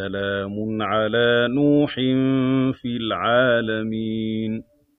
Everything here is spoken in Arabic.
وَسَلَامٌ عَلَىٰ نُوحٍ فِي الْعَالَمِينَ.